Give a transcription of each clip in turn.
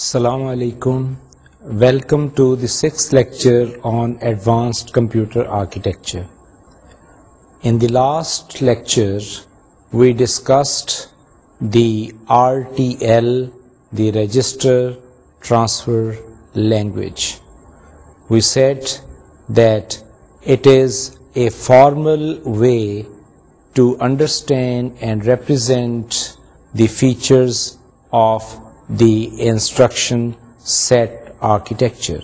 السلام علیکم welcome to the six lecture on advanced computer architecture in the last lecture we discussed the R T L the register transfer language we said that it is a formal way to understand and represent the features of the instruction set architecture.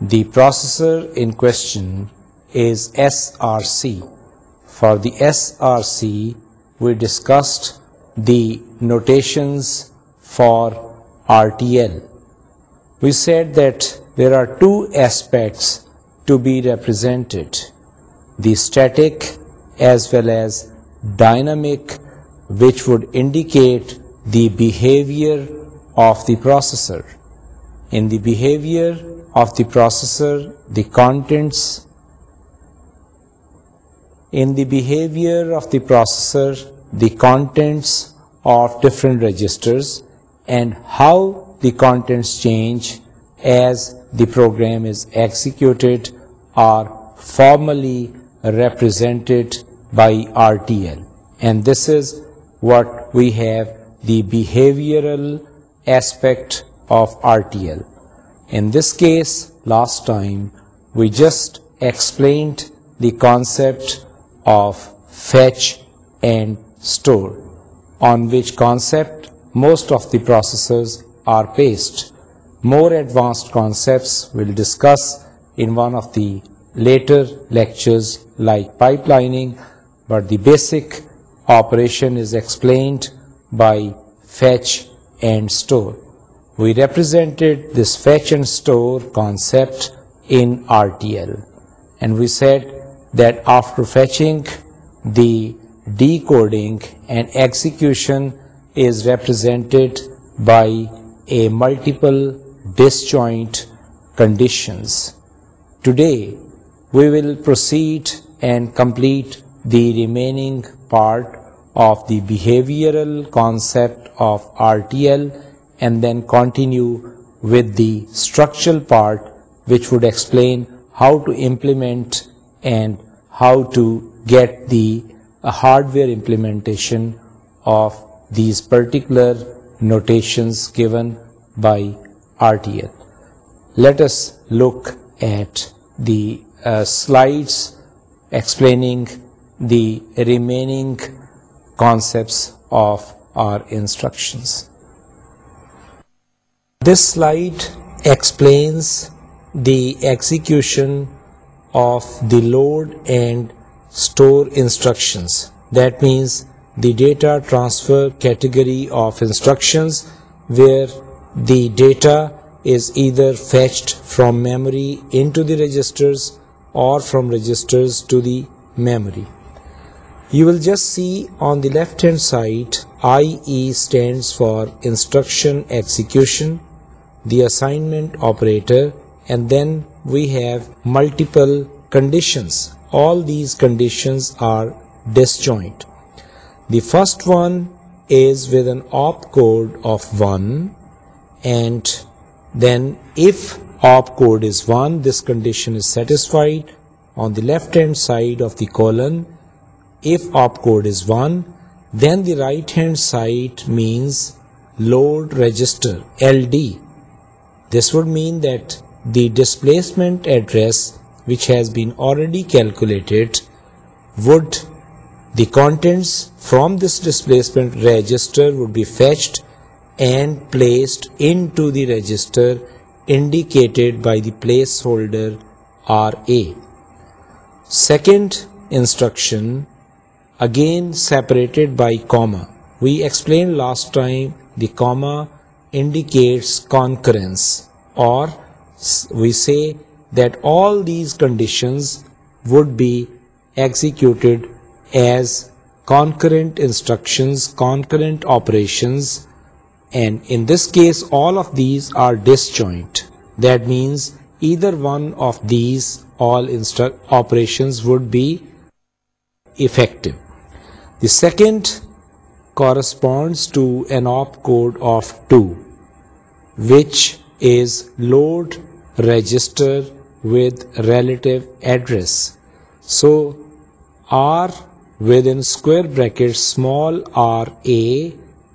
The processor in question is SRC. For the SRC, we discussed the notations for RTL. We said that there are two aspects to be represented, the static as well as dynamic, which would indicate the behavior of the processor. In the behavior of the processor, the contents in the behavior of the processor, the contents of different registers and how the contents change as the program is executed are formally represented by RTL. And this is what we have the behavioral aspect of RTL. In this case, last time we just explained the concept of fetch and store, on which concept most of the processors are based. More advanced concepts we'll discuss in one of the later lectures like pipelining, but the basic operation is explained by fetch and store. We represented this fetch and store concept in RTL, and we said that after fetching, the decoding and execution is represented by a multiple disjoint conditions. Today we will proceed and complete the remaining part of the behavioral concept of RTL and then continue with the structural part, which would explain how to implement and how to get the hardware implementation of these particular notations given by RTL. Let us look at the uh, slides explaining the remaining concepts of our instructions. This slide explains the execution of the load and store instructions. That means the data transfer category of instructions, where the data is either fetched from memory into the registers or from registers to the memory. You will just see on the left hand side, IE stands for instruction execution, the assignment operator, and then we have multiple conditions. All these conditions are disjoint. The first one is with an opcode of 1, and then if opcode is 1, this condition is satisfied. On the left hand side of the colon if opcode is 1, then the right hand side means load register LD. This would mean that the displacement address which has been already calculated would, the contents from this displacement register would be fetched and placed into the register indicated by the placeholder RA. Second instruction again separated by comma. We explained last time the comma indicates concurrence, or we say that all these conditions would be executed as concurrent instructions, concurrent operations, and in this case all of these are disjoint. That means either one of these all operations would be effective. The second corresponds to an opcode of 2, which is load register with relative address. So R within square bracket small r a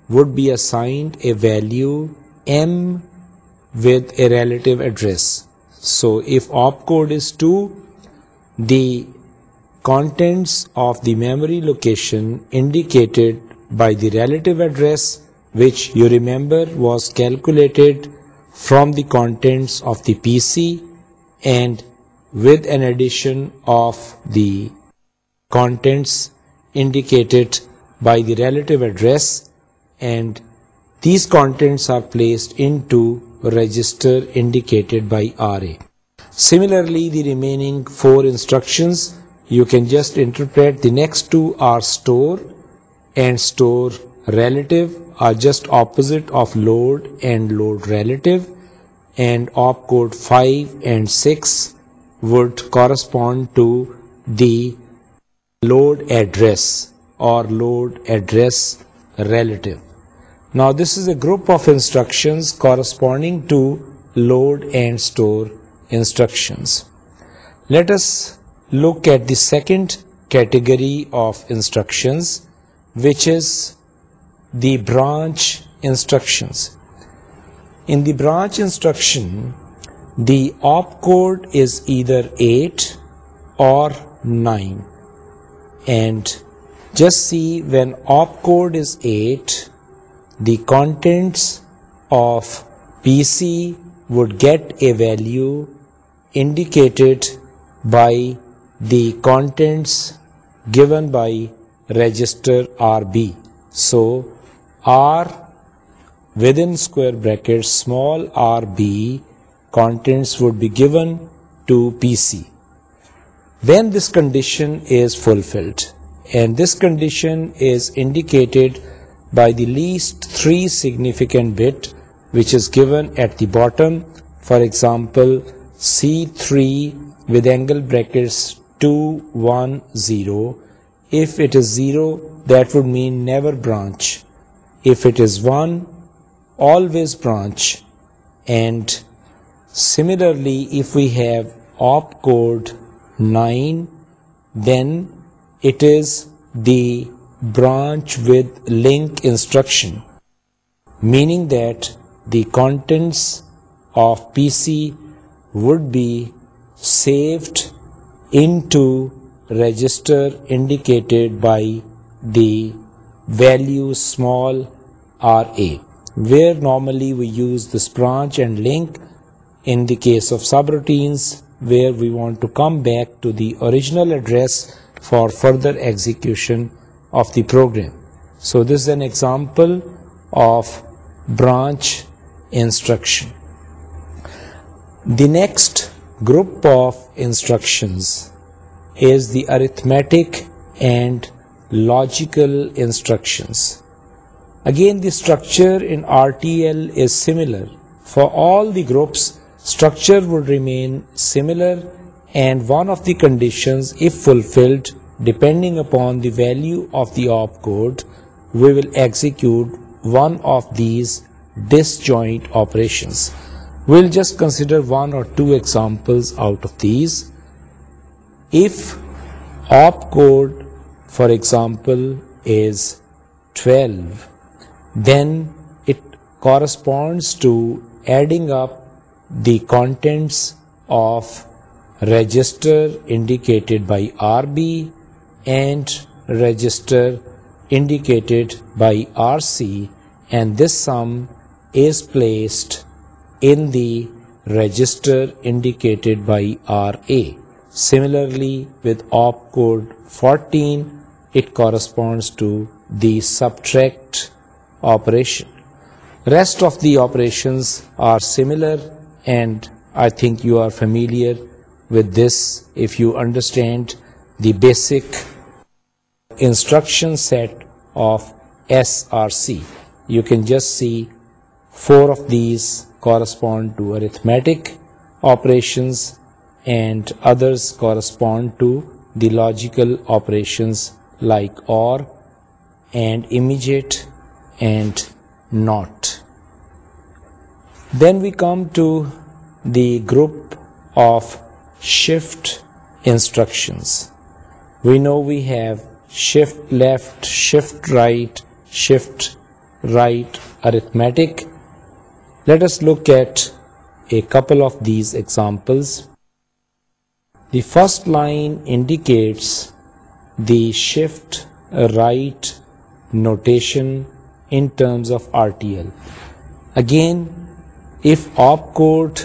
would be assigned a value m with a relative address. So if opcode is 2, the contents of the memory location indicated by the relative address, which you remember was calculated from the contents of the PC and with an addition of the contents indicated by the relative address, and these contents are placed into a register indicated by RA. Similarly, the remaining 4 instructions you can just interpret the next two are store and store relative are just opposite of load and load relative, and opcode 5 and 6 would correspond to the load address or load address relative. Now this is a group of instructions corresponding to load and store instructions. Let us Look at the second category of instructions, which is the branch instructions. In the branch instruction, the opcode is either 8 or 9. And just see, when opcode is 8, the contents of PC would get a value indicated by the contents given by register RB. So R within square brackets small RB contents would be given to PC. When this condition is fulfilled, and this condition is indicated by the least three significant bit which is given at the bottom, for example C3 with angle brackets 2, 1, 0. If it is 0, that would mean never branch. If it is 1, always branch. And similarly, if we have opcode 9, then it is the branch with link instruction, meaning that the contents of PC would be saved into register indicated by the value small ra, where normally we use this branch and link. In the case of subroutines, where we want to come back to the original address for further execution of the program. So this is an example of branch instruction. The next group of instructions is the arithmetic and logical instructions. Again, the structure in RTL is similar. For all the groups, structure would remain similar, and one of the conditions, if fulfilled, depending upon the value of the opcode, we will execute one of these disjoint operations. We'll just consider one or two examples out of these. If opcode, for example, is 12, then it corresponds to adding up the contents of register indicated by RB and register indicated by RC, and this sum is placed in the register indicated by RA. Similarly, with opcode 14, it corresponds to the subtract operation. Rest of the operations are similar, and I think you are familiar with this if you understand the basic instruction set of SRC. You can just see 4 of these correspond to arithmetic operations and others correspond to the logical operations like OR and immediate and not. Then we come to the group of shift instructions. We know we have shift left, shift right arithmetic let us look at a couple of these examples. The first line indicates the shift right notation in terms of RTL. Again, if opcode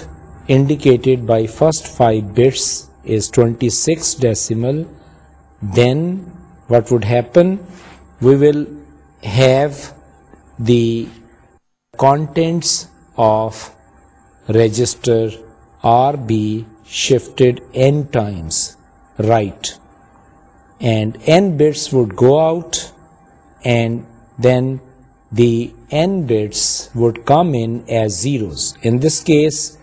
indicated by first 5 bits is 26 decimal, then what would happen? We will have the contents of register RB shifted n times right, and n bits would go out and then the n bits would come in as zeros. In this case,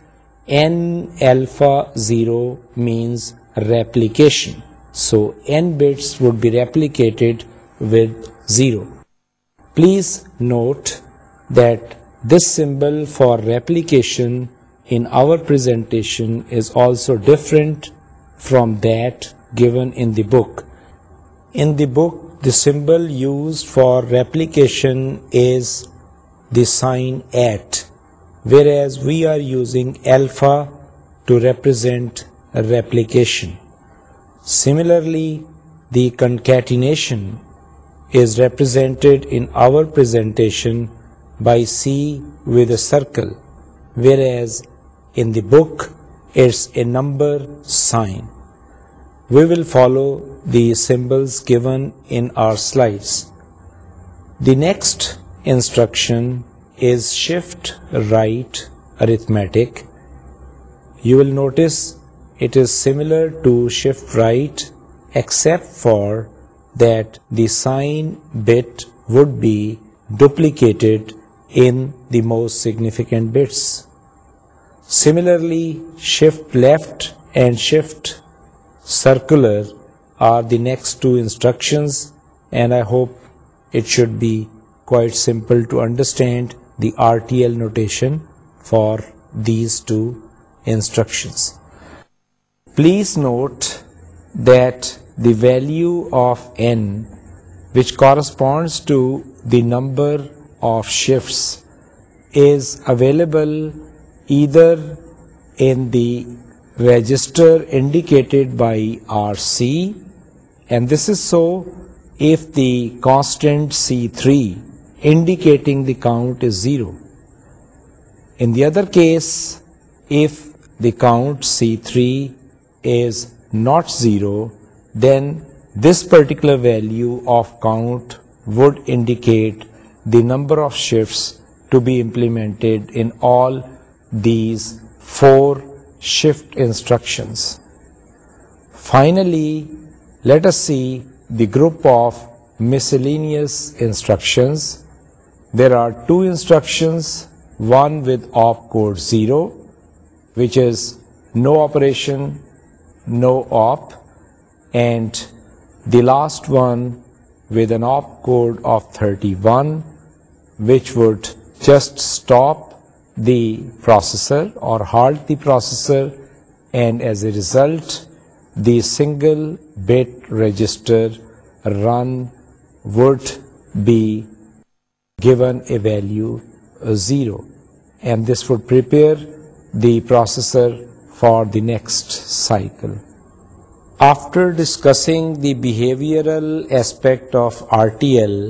n alpha 0 means replication. So n bits would be replicated with 0. Please note that this symbol for replication in our presentation is also different from that given in the book. In the book, the symbol used for replication is the sign at, whereas we are using alpha to represent replication. Similarly, the concatenation is represented in our presentation by C with a circle, whereas in the book it's a number sign. We will follow the symbols given in our slides. The next instruction is shift right arithmetic. You will notice it is similar to shift right, except for that the sign bit would be duplicated in the most significant bits. Similarly, shift left and shift circular are the next two instructions, and I hope it should be quite simple to understand the RTL notation for these two instructions. Please note that the value of n, which corresponds to the number of shifts is available either in the register indicated by RC, and this is so if the constant C3 indicating the count is 0. In the other case, if the count C3 is not 0, then this particular value of count would indicate the number of shifts to be implemented in all these 4 shift instructions. Finally, let us see the group of miscellaneous instructions. There are 2 instructions, one with opcode 0, which is no operation, no op, and the last one with an opcode of 31, which would just stop the processor or halt the processor, and as a result the single bit register run would be given a value 0, and this would prepare the processor for the next cycle. After discussing the behavioral aspect of RTL,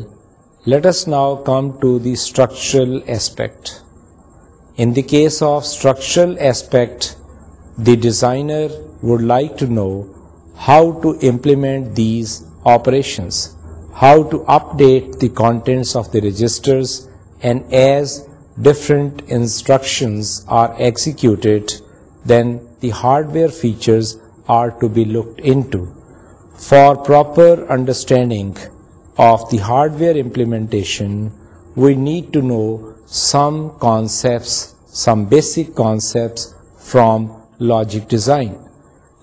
let us now come to the structural aspect. In the case of structural aspect, the designer would like to know how to implement these operations, how to update the contents of the registers, and as different instructions are executed, then the hardware features are to be looked into. For proper understanding of the hardware implementation, we need to know some concepts, some basic concepts from logic design.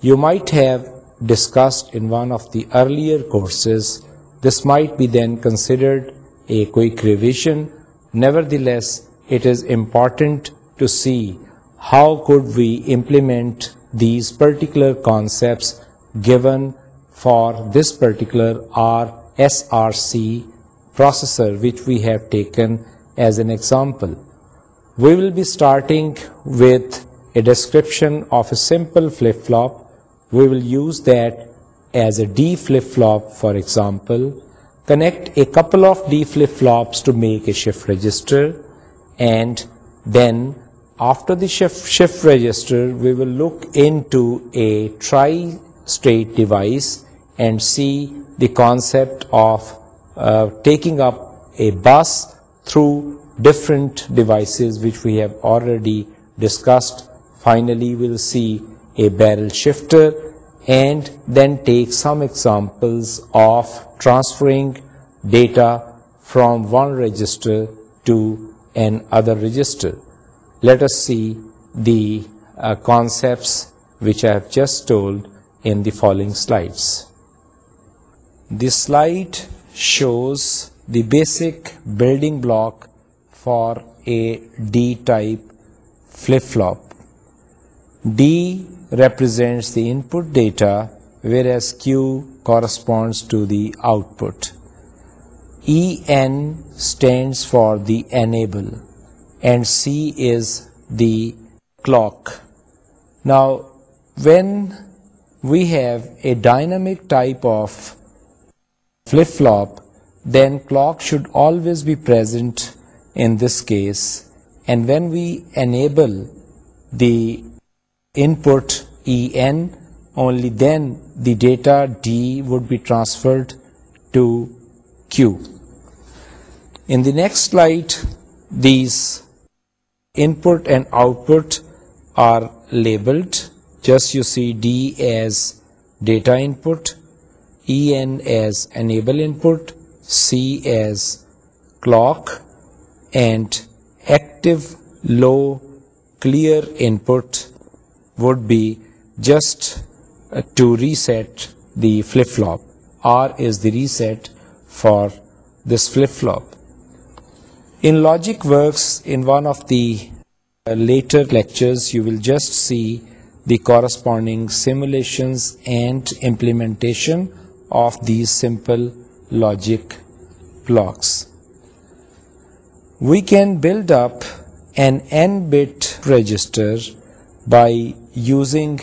You might have discussed in one of the earlier courses. This might be then considered a quick revision. Nevertheless, it is important to see how could we implement these particular concepts given for this particular R SRC processor, which we have taken as an example. We will be starting with a description of a simple flip-flop. We will use that as a D flip-flop, for example. Connect a couple of D flip-flops to make a shift register, and then after the shift register, we will look into a tri-state device and see the concept of uh, taking up a bus through different devices which we have already discussed. Finally, we'll see a barrel shifter and then take some examples of transferring data from one register to another register. Let us see the uh, concepts which I have just told in the following slides. This slide shows the basic building block for a D-type flip-flop. D represents the input data, whereas Q corresponds to the output. EN stands for the enable, and C is the clock. Now, when we have a dynamic type of flip-flop, then clock should always be present in this case. And when we enable the input EN, only then the data D would be transferred to Q. In the next slide, these input and output are labeled. Just you see D as data input EN as enable input, C as clock, and active low clear input would be just uh, to reset the flip-flop. R is the reset for this flip-flop. In logic works, in one of the uh, later lectures, you will just see the corresponding simulations and implementation of these simple logic blocks. We can build up an n-bit register by using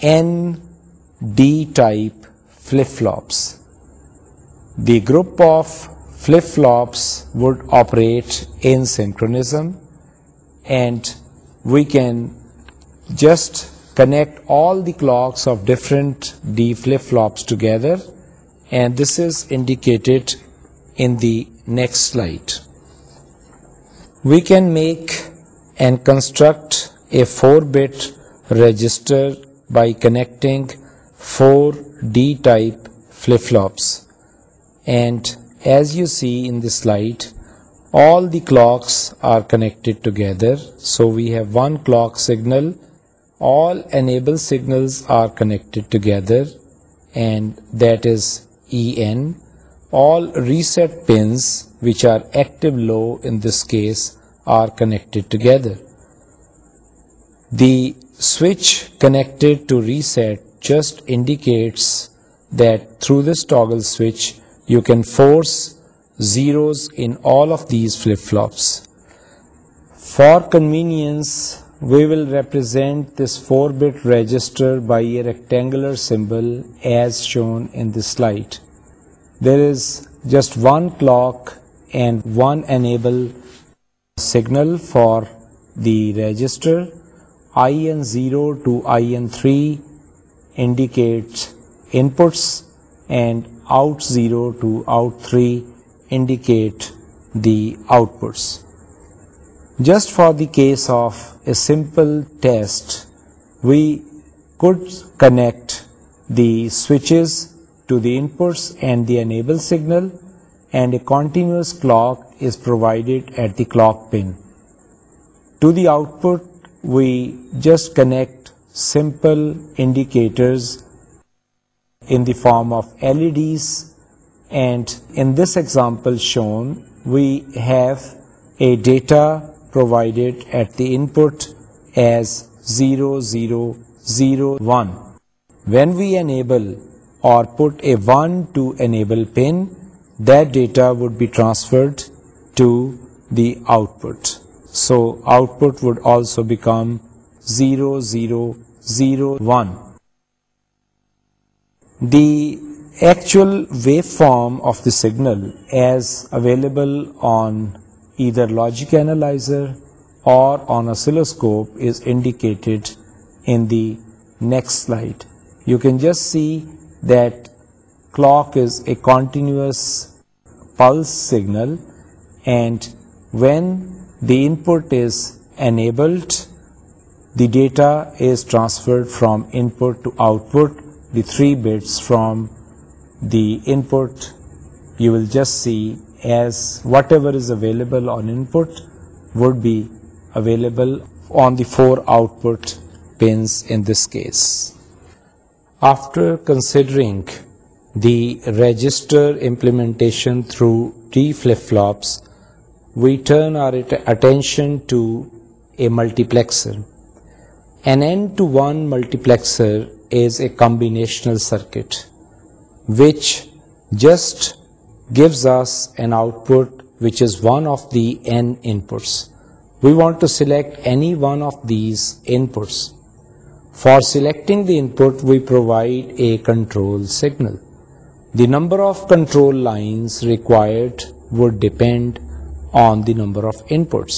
n d-type flip-flops. The group of flip-flops would operate in synchronism, and we can just connect all the clocks of different d flip-flops together and this is indicated in the next slide. We can make and construct a 4-bit register by connecting 4 D-type flip-flops, and as you see in the slide, all the clocks are connected together, so we have one clock signal. All enable signals are connected together, and that is EN, all reset pins which are active low in this case are connected together. The switch connected to reset just indicates that through this toggle switch you can force zeros in all of these flip-flops. For convenience, we will represent this 4-bit register by a rectangular symbol as shown in this slide. There is just one clock and one enable signal for the register. IN0 to IN3 indicate inputs and out0 to out3 indicate the outputs. Just for the case of a simple test, we could connect the switches to the inputs and the enable signal, and a continuous clock is provided at the clock pin. To the output, we just connect simple indicators in the form of LEDs, and in this example shown, we have a data provided at the input as 0001. When we enable or put a 1 to enable pin, that data would be transferred to the output. So output would also become 0001. The actual waveform of the signal as available on either logic analyzer or on oscilloscope is indicated in the next slide. You can just see that clock is a continuous pulse signal, and when the input is enabled, the data is transferred from input to output. The 3 bits from the input you will just see as whatever is available on input would be available on the 4 output pins in this case. After considering the register implementation through T flip-flops, we turn our attention to a multiplexer. An N-to-1 multiplexer is a combinational circuit which just gives us an output which is one of the n inputs. We want to select any one of these inputs. For selecting the input, we provide a control signal. The number of control lines required would depend on the number of inputs.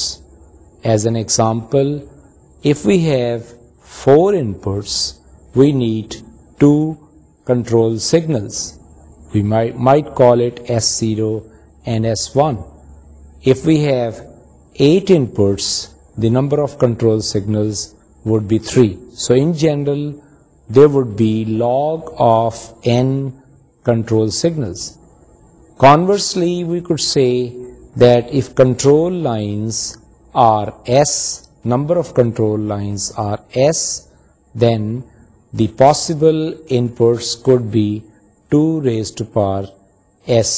As an example, if we have 4 inputs, we need 2 control signals. We might call it S0 and S1. If we have 8 inputs, the number of control signals would be 3. So in general, there would be log of n control signals. Conversely, we could say that if control lines are S, number of control lines are S, then the possible inputs could be 2 raised to power s.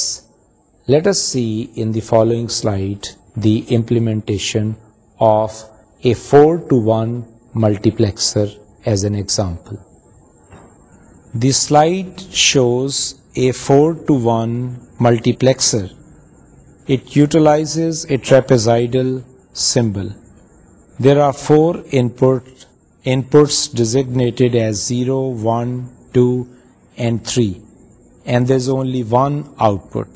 Let us see in the following slide the implementation of a 4-to-1 multiplexer as an example. The slide shows a 4-to-1 multiplexer. It utilizes a trapezoidal symbol. There are 4 inputs designated as 0, 1, 2, and 3 and there's only one output.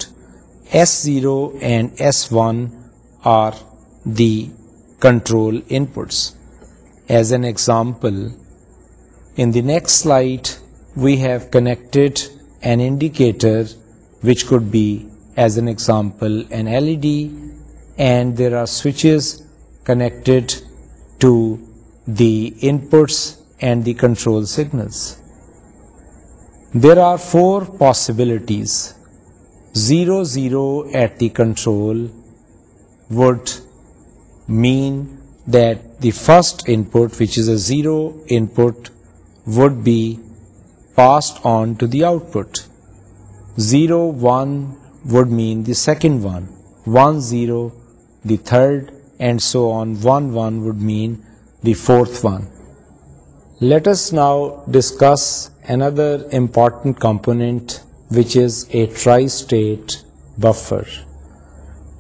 S0 and S1 are the control inputs. As an example, in the next slide we have connected an indicator which could be, as an example, an LED, and there are switches connected to the inputs and the control signals. There are four possibilities. 0, 0 at the control would mean that the first input, which is a 0 input, would be passed on to the output. 0, 1 would mean the second one. 1, 0 the third, and so on. 1, 1 would mean the fourth one. Let us now discuss another important component, which is a tri-state buffer.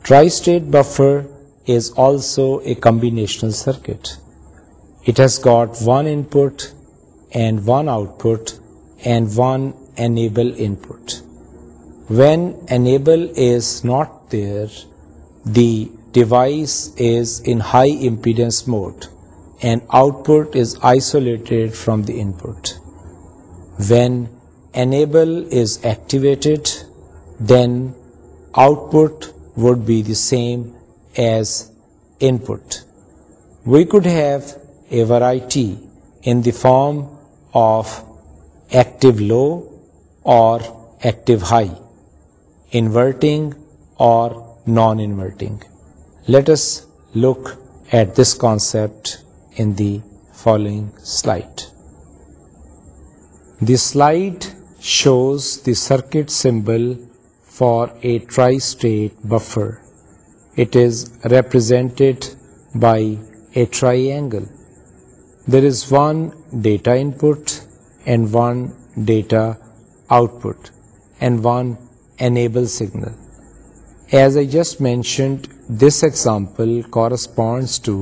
Tri-state buffer is also a combinational circuit. It has got one input and one output and one enable input. When enable is not there, the device is in high impedance mode and output is isolated from the input. When enable is activated, then output would be the same as input. We could have a variety in the form of active low or active high, inverting or non-inverting. Let us look at this concept in the following slide. The slide shows the circuit symbol for a tri-state buffer. It is represented by a triangle. There is one data input and one data output and one enable signal. As I just mentioned, this example corresponds to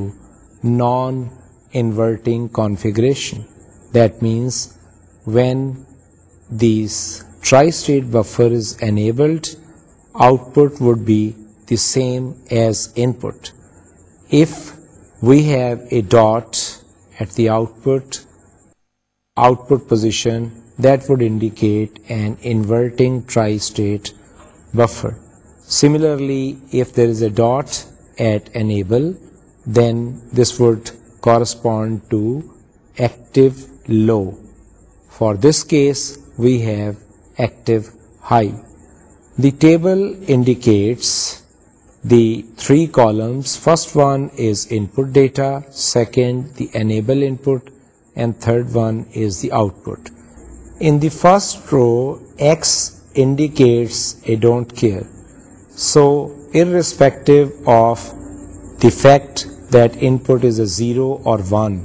non inverting configuration. That means when this tri-state buffer is enabled, output would be the same as input. If we have a dot at the output position, that would indicate an inverting tri-state buffer. Similarly, if there is a dot at enable, then this would correspond to active low. For this case, we have active high. The table indicates the three columns. First one is input data, second the enable input, and third one is the output. In the first row, X indicates I don't care. So irrespective of the fact that input is a 0 or 1.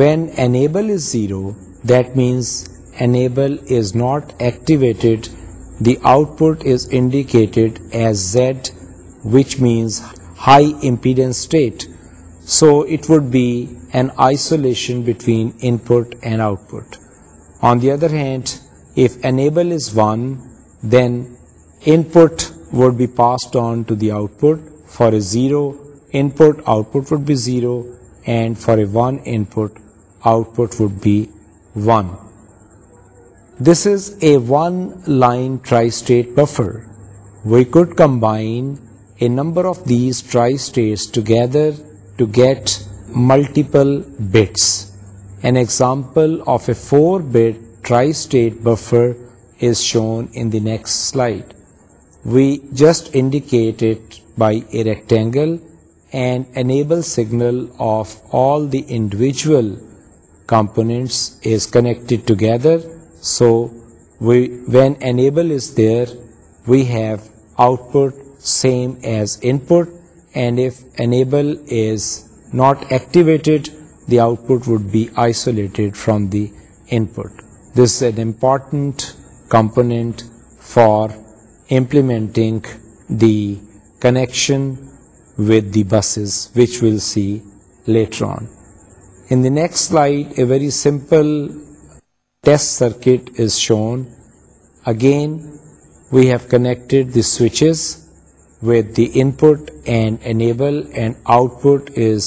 When enable is 0, that means enable is not activated. The output is indicated as Z, which means high impedance state. So it would be an isolation between input and output. On the other hand, if enable is 1, then input would be passed on to the output for a 0 input output would be 0, and for a 1 input output would be 1. This is a 1-line tri-state buffer. We could combine a number of these tri-states together to get multiple bits. An example of a 4-bit tri-state buffer is shown in the next slide. We just indicate it by a rectangle and enable signal of all the individual components is connected together. So when enable is there, we have output same as input, and if enable is not activated, the output would be isolated from the input. This is an important component for implementing the connection with the buses, which we'll see later on. In the next slide, a very simple test circuit is shown. Again, we have connected the switches with the input and enable, and output is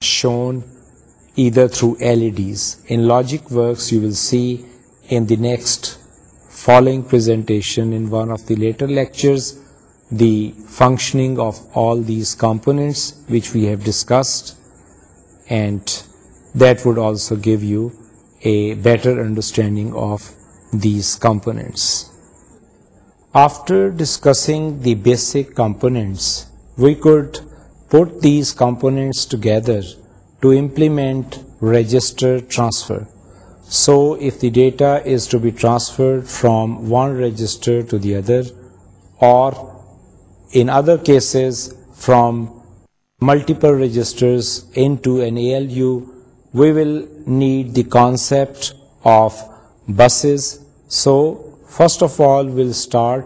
shown either through LEDs. In LogicWorks, you will see in the next following presentation in one of the later lectures the functioning of all these components which we have discussed, and that would also give you a better understanding of these components. After discussing the basic components, we could put these components together to implement register transfer. So if the data is to be transferred from one register to the other, or in other cases from multiple registers into an ALU, we will need the concept of buses. So first of all, we'll start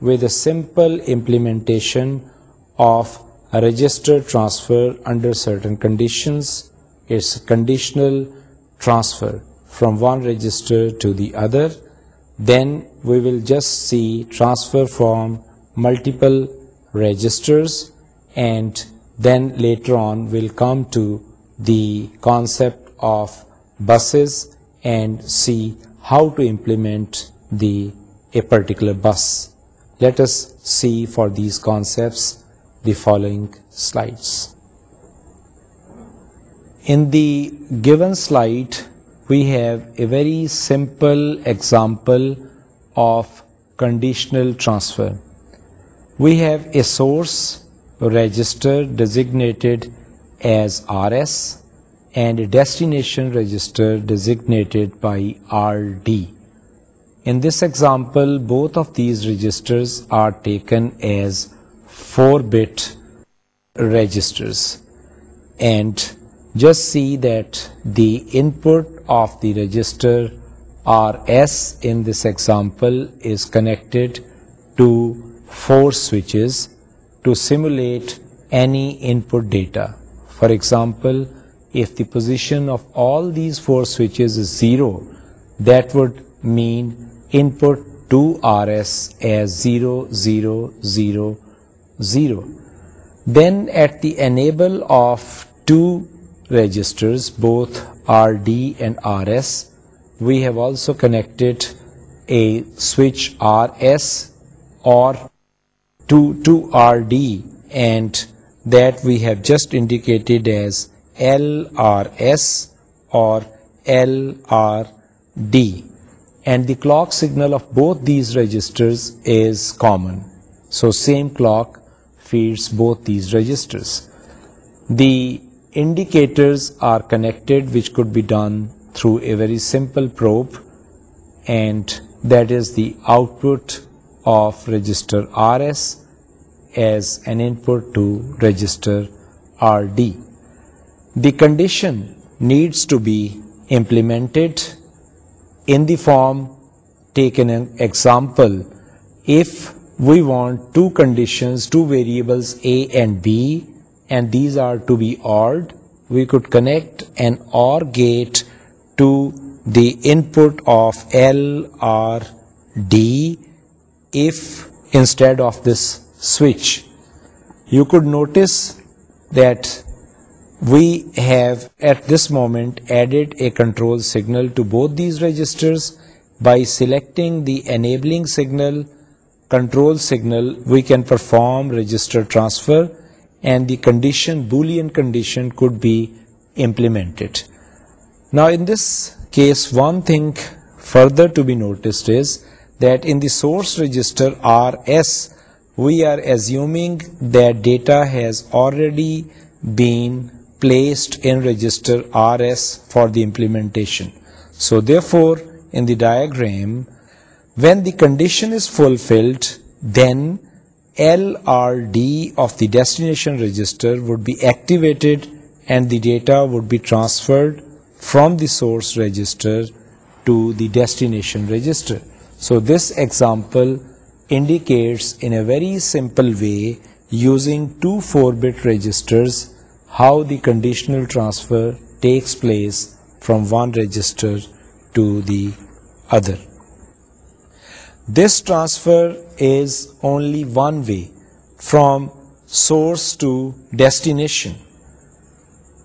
with a simple implementation of a register transfer under certain conditions. It's a conditional transfer from one register to the other. Then we will just see transfer from multiple registers, and then later on we'll come to the concept of buses and see how to implement a particular bus. Let us see for these concepts the following slides. In the given slide, we have a very simple example of conditional transfer. We have a source register designated as RS and a destination register designated by RD. In this example, both of these registers are taken as 4-bit registers, and just see that the input of the register RS in this example is connected to 4 switches to simulate any input data. For example, if the position of all these 4 switches is 0, that would mean input to RS as 0, 0, 0, 0. Then at the enable of 2 registers, both RD and RS, we have also connected a switch RS or to RD, and that we have just indicated as LRS or LRD, and the clock signal of both these registers is common, so same clock feeds both these registers. The indicators are connected, which could be done through a very simple probe, and that is the output of register RS as an input to register RD. The condition needs to be implemented in the form, take an example, if we want two conditions, two variables A and B, and these are to be ORed, we could connect an OR gate to the input of L, R, D if instead of this switch, you could notice that we have at this moment added a control signal to both these registers. By selecting the enabling signal, control signal, we can perform register transfer, and the condition, Boolean condition, could be implemented. Now in this case, one thing further to be noticed is that in the source register RS, we are assuming that data has already been placed in register RS for the implementation. So therefore, in the diagram, when the condition is fulfilled, then LRD of the destination register would be activated and the data would be transferred from the source register to the destination register. So this example indicates in a very simple way, using two 4-bit registers, how the conditional transfer takes place from one register to the other. This transfer is only one way, from source to destination.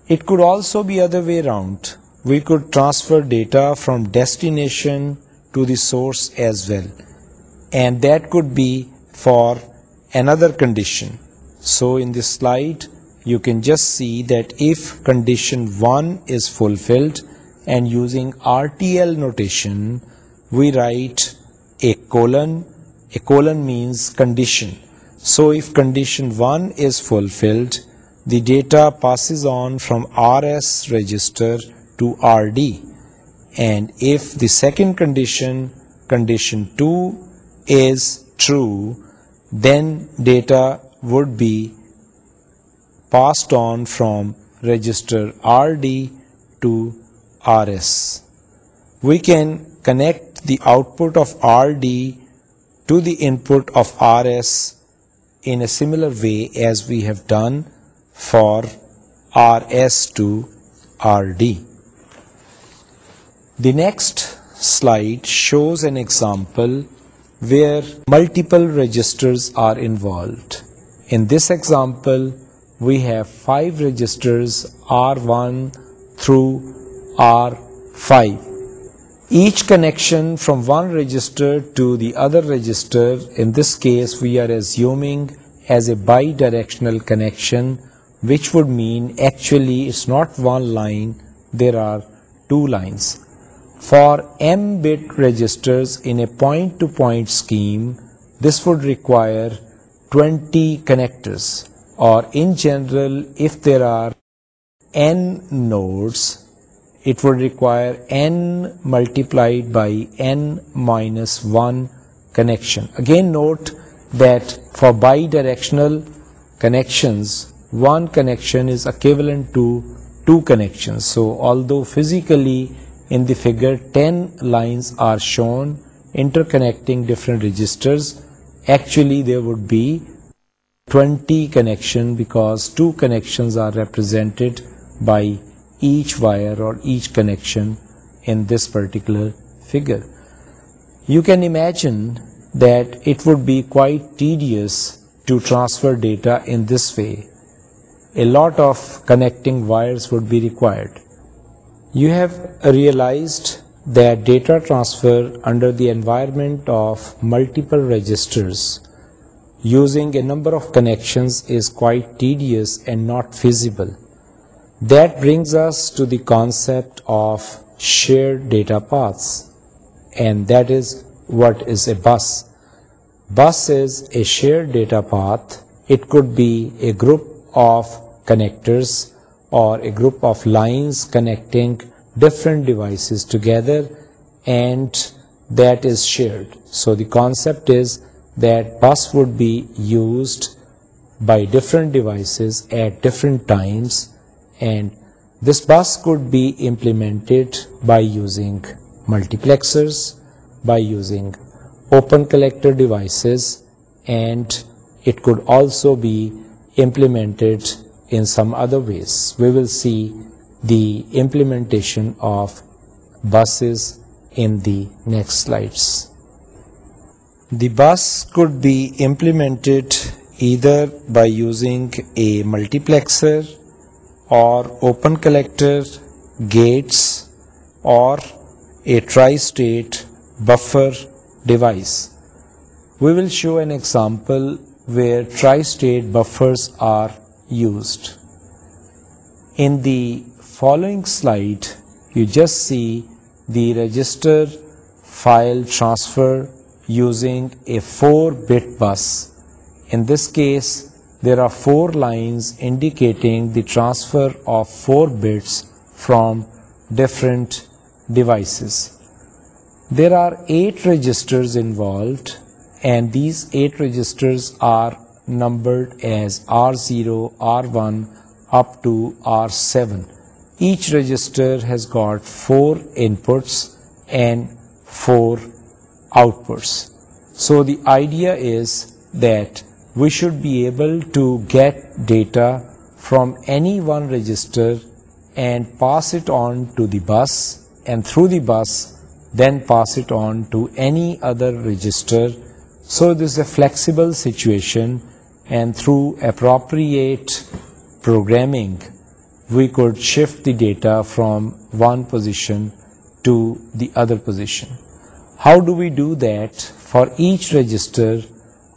It could also be other way around. We could transfer data from destination to the source as well, and that could be for another condition. So in this slide you can just see that if condition 1 is fulfilled, and using RTL notation we write a colon. A colon means condition. So if condition 1 is fulfilled, the data passes on from RS register to RD. And if the second condition, condition 2, is true, then data would be passed on from register RD to RS. We can connect the output of RD to the input of RS in a similar way as we have done for RS to RD. The next slide shows an example where multiple registers are involved. In this example, we have 5 registers R1 through R5. Each connection from one register to the other register, in this case we are assuming as a bi-directional connection, which would mean actually it's not one line, there are 2 lines. For m-bit registers in a point-to-point scheme, this would require 20 connectors, or in general, if there are n nodes, it would require n multiplied by n minus 1 connection. Again, note that for bidirectional connections, one connection is equivalent to two connections. So although physically in the figure, 10 lines are shown interconnecting different registers. Actually, there would be 20 connections because 2 connections are represented by each wire or each connection in this particular figure. You can imagine that it would be quite tedious to transfer data in this way. A lot of connecting wires would be required. You have realized that data transfer under the environment of multiple registers using a number of connections is quite tedious and not feasible. That brings us to the concept of shared data paths, and that is what is a bus. Bus is a shared data path. It could be a group of connectors or a group of lines connecting different devices together, and that is shared. So the concept is that bus would be used by different devices at different times, and this bus could be implemented by using multiplexers, by using open collector devices, and it could also be implemented in some other ways. We will see the implementation of buses in the next slides. The bus could be implemented either by using a multiplexer or open collector, gates, or a tri-state buffer device. We will show an example where tri-state buffers are used. In the following slide, you just see the register file transfer using a 4-bit bus. In this case, there are 4 lines indicating the transfer of 4 bits from different devices. There are 8 registers involved, and these 8 registers are numbered as R0, R1 up to R7. Each register has got 4 inputs and 4 outputs. So the idea is that we should be able to get data from any one register and pass it on to the bus, and through the bus then pass it on to any other register. So this is a flexible situation and through appropriate programming we could shift the data from one position to the other position. How do we do that? For each register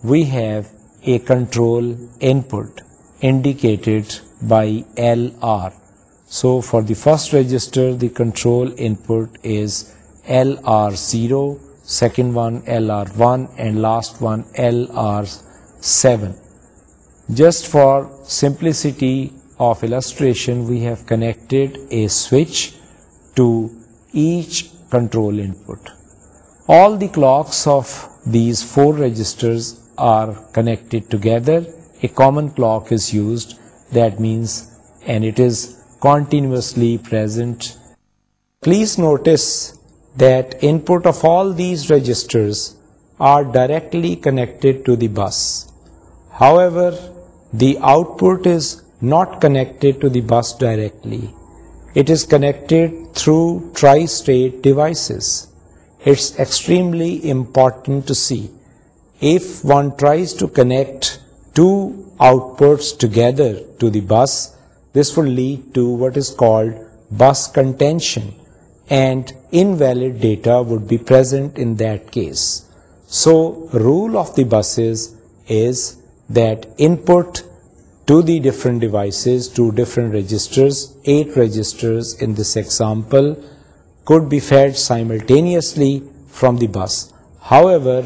we have a control input indicated by LR. So for the first register the control input is LR0, second one LR1, and last one LR7. Just for simplicity of illustration, we have connected a switch to each control input. All the clocks of these four registers are connected together. A common clock is used, that means, and it is continuously present. Please notice that input of all these registers are directly connected to the bus. However, the output is not connected to the bus directly. It is connected through tri-state devices. It's extremely important to see. If one tries to connect two outputs together to the bus, this will lead to what is called bus contention, and invalid data would be present in that case. So, rule of the buses is that input to the different devices, to different registers, 8 registers in this example, could be fed simultaneously from the bus. However,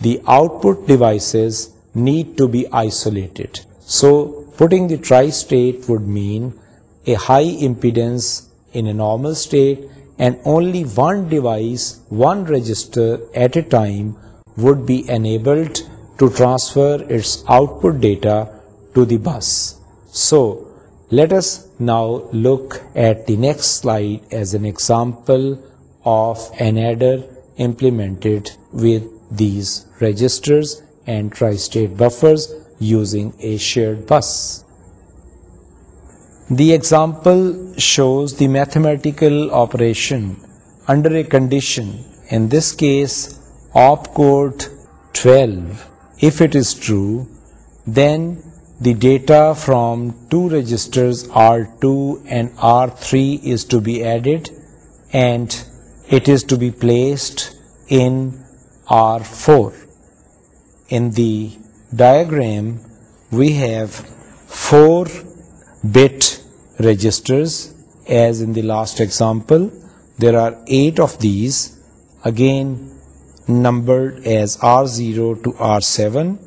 the output devices need to be isolated. So putting the tri-state would mean a high impedance in a normal state, and only one device, one register at a time would be enabled to transfer its output data to the bus. So let us now look at the next slide as an example of an adder implemented with these registers and tri-state buffers using a shared bus. The example shows the mathematical operation under a condition, in this case opcode 12 if it is true, then the data from two registers R2 and R3 is to be added, and it is to be placed in R4. In the diagram, we have 4-bit registers. As in the last example, there are 8 of these. Again, numbered as R0 to R7.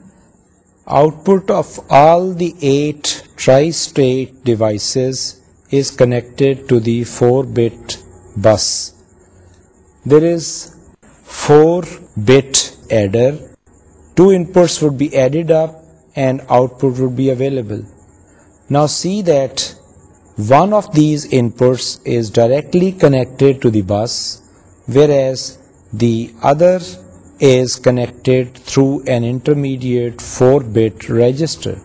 Output of all the 8 tri-state devices is connected to the 4-bit bus. There is 4-bit adder. 2 inputs would be added up and output would be available. Now see that one of these inputs is directly connected to the bus, whereas the other is connected through an intermediate 4-bit register.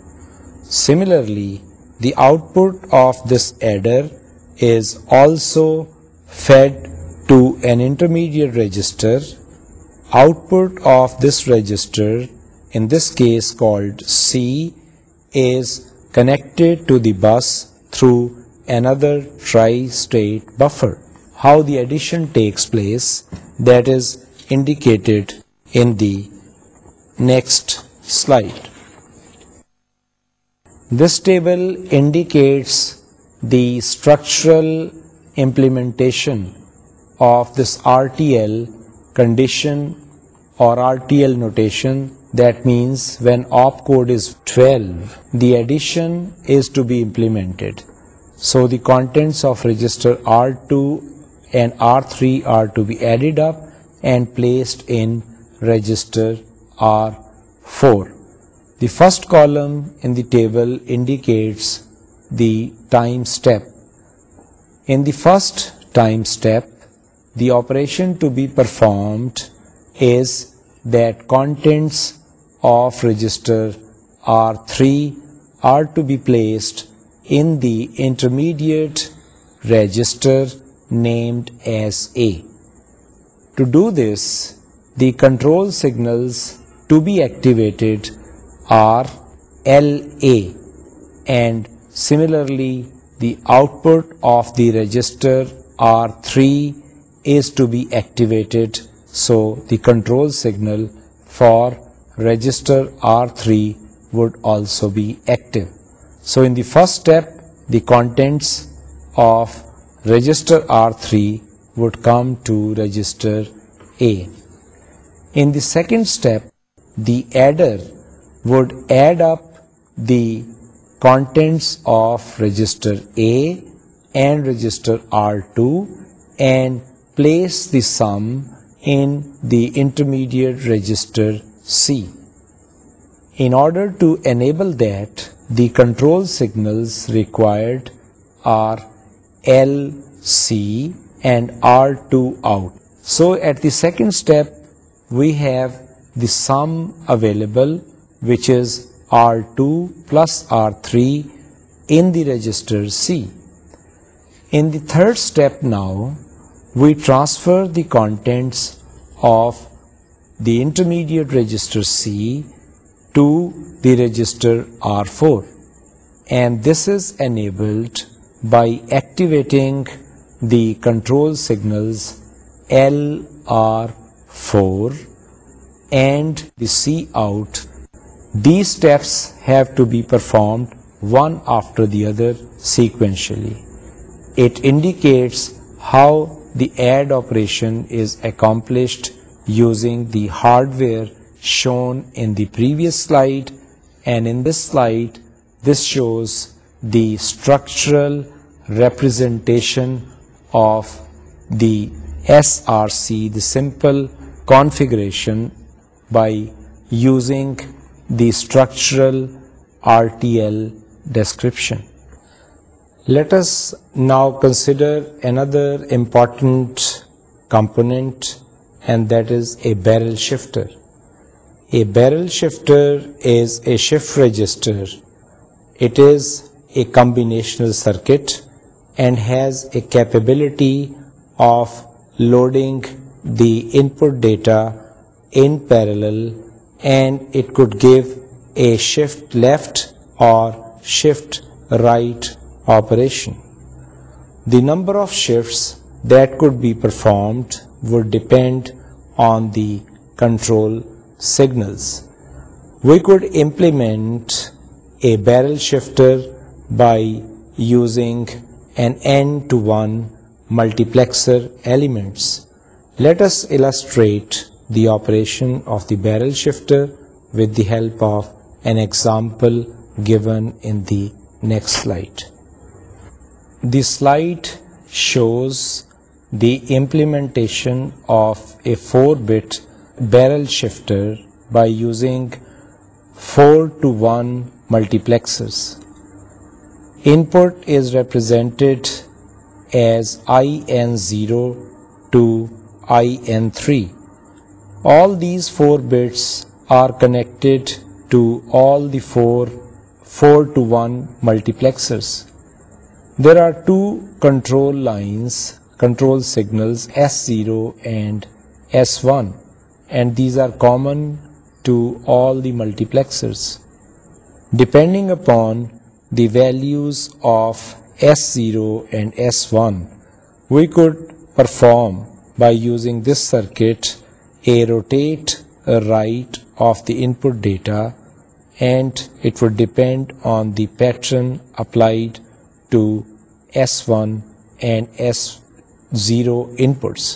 Similarly, the output of this adder is also fed to an intermediate register. Output of this register, in this case called C, is connected to the bus through another tri-state buffer. How the addition takes place that is indicated in the next slide. This table indicates the structural implementation of this RTL condition or RTL notation. That means when opcode is 12, the addition is to be implemented. So the contents of register R2 and R3 are to be added up and placed in register R4. The first column in the table indicates the time step. In the first time step, the operation to be performed is that contents of register R3 are to be placed in the intermediate register named as A. To do this, the control signals to be activated are LA, and similarly the output of the register R3 is to be activated, so the control signal for register R3 would also be active. So in the first step, the contents of register R3 would come to register A. In the second step, the adder would add up the contents of register A and register R2 and place the sum in the intermediate register C. In order to enable that, the control signals required are L, C and R2 out. So at the second step we have the sum available, which is R2 plus R3 in the register C. In the third step now we transfer the contents of the intermediate register C to the register R4, and this is enabled by activating the control signals LR4 and the Cout. These steps have to be performed one after the other sequentially. It indicates how the add operation is accomplished using the hardware shown in the previous slide, and in this slide this shows the structural representation of the SRC, the simple configuration, by using the structural RTL description. Let us now consider another important component, and that is a barrel shifter. A barrel shifter is a shift register. It is a combinational circuit and has a capability of loading the input data in parallel, and it could give a shift left or shift right operation. The number of shifts that could be performed would depend on the control signals. We could implement a barrel shifter by using and n-to-1 multiplexer elements. Let us illustrate the operation of the barrel shifter with the help of an example given in the next slide. The slide shows the implementation of a 4-bit barrel shifter by using 4-to-1 multiplexers. Input is represented as IN0 to IN3. All these 4 bits are connected to all the 4 to 1 multiplexers. There are 2 control signals S0 and S1, and these are common to all the multiplexers. Depending upon the values of S0 and S1, we could perform by using this circuit a rotate, a write of the input data, and it would depend on the pattern applied to S1 and S0 inputs.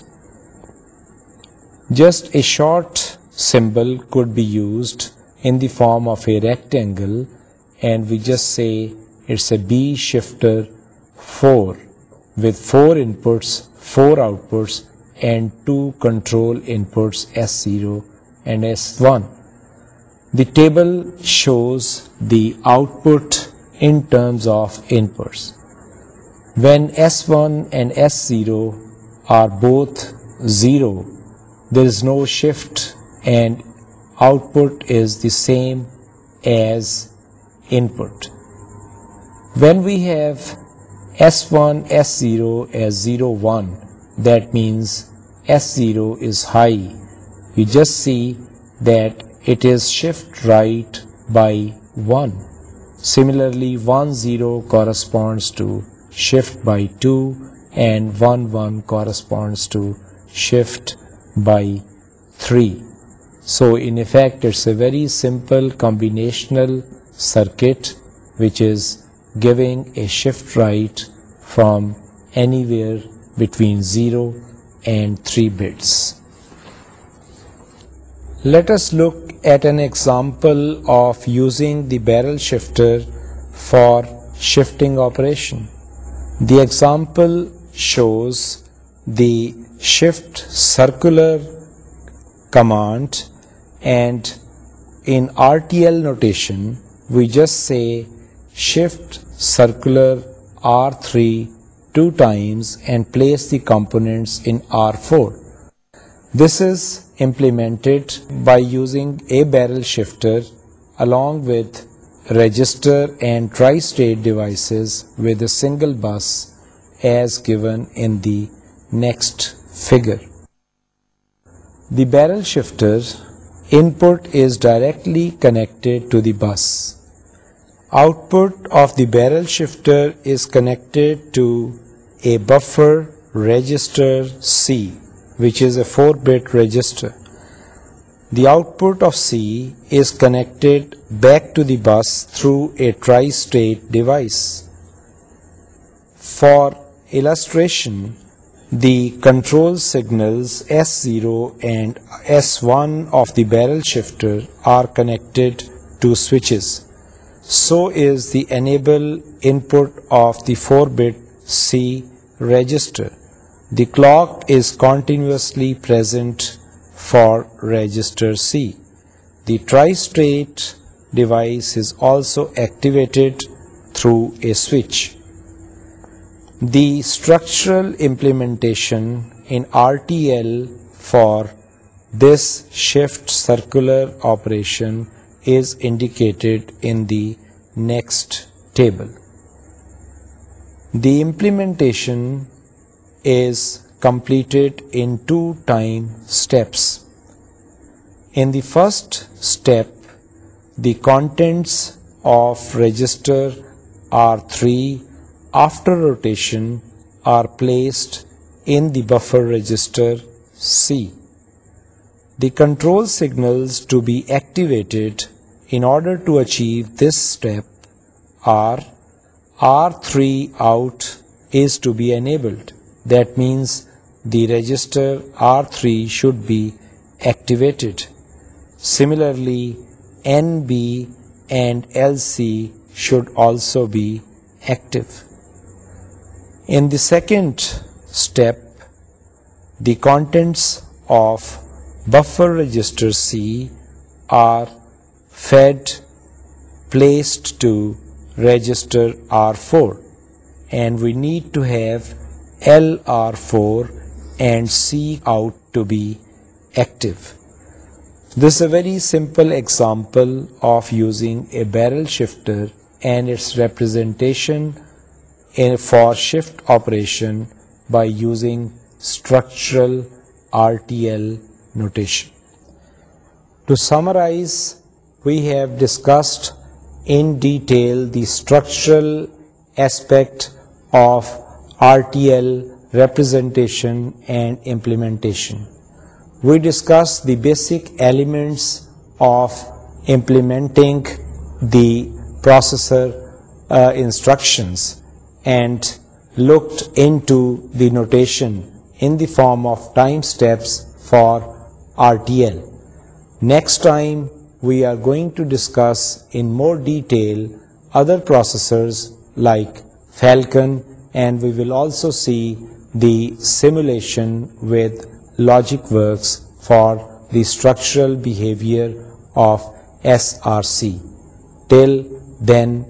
Just a short symbol could be used in the form of a rectangle and we just say it's a B shifter 4 with 4 inputs, 4 outputs and 2 control inputs S0 and S1. The table shows the output in terms of inputs. When S1 and S0 are both 0, there is no shift and output is the same as input. When we have S1, S0 as 0, 1, that means S0 is high. We just see that it is shift right by 1. Similarly, 1, 0 corresponds to shift by 2 and 1, 1 corresponds to shift by 3. So in effect, it's a very simple combinational circuit, which is giving a shift right from anywhere between 0 and 3 bits. Let us look at an example of using the barrel shifter for shifting operation. The example shows the shift circular command, and in RTL notation we just say shift circular R3 2 times and place the components in R4. This is implemented by using a barrel shifter along with register and tri-state devices with a single bus as given in the next figure. The barrel shifter input is directly connected to the bus. Output of the barrel shifter is connected to a buffer register C, which is a 4-bit register. The output of C is connected back to the bus through a tri-state device. For illustration, the control signals S0 and S1 of the barrel shifter are connected to switches. So is the enable input of the 4-bit C register. The clock is continuously present for register C. The tri-state device is also activated through a switch. The structural implementation in RTL for this shift circular operation is indicated in the next table. The implementation is completed in two time steps. In the first step, the contents of register R3 after rotation are placed in the buffer register C. The control signals to be activated in order to achieve this step, R3 out is to be enabled. That means the register R3 should be activated. Similarly, NB and LC should also be active. In the second step, the contents of buffer register C are fed placed to register R4, and we need to have LR4 and C out to be active. This is a very simple example of using a barrel shifter and its representation for shift operation by using structural RTL notation. To summarize, we have discussed in detail the structural aspect of RTL representation and implementation. We discussed the basic elements of implementing the processor uh, instructions and looked into the notation in the form of time steps for RTL. Next time we are going to discuss in more detail other processors like Falcon and we will also see demolition with Logic Works for the structural behaviour of S R C till then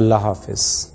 اللہ حافظ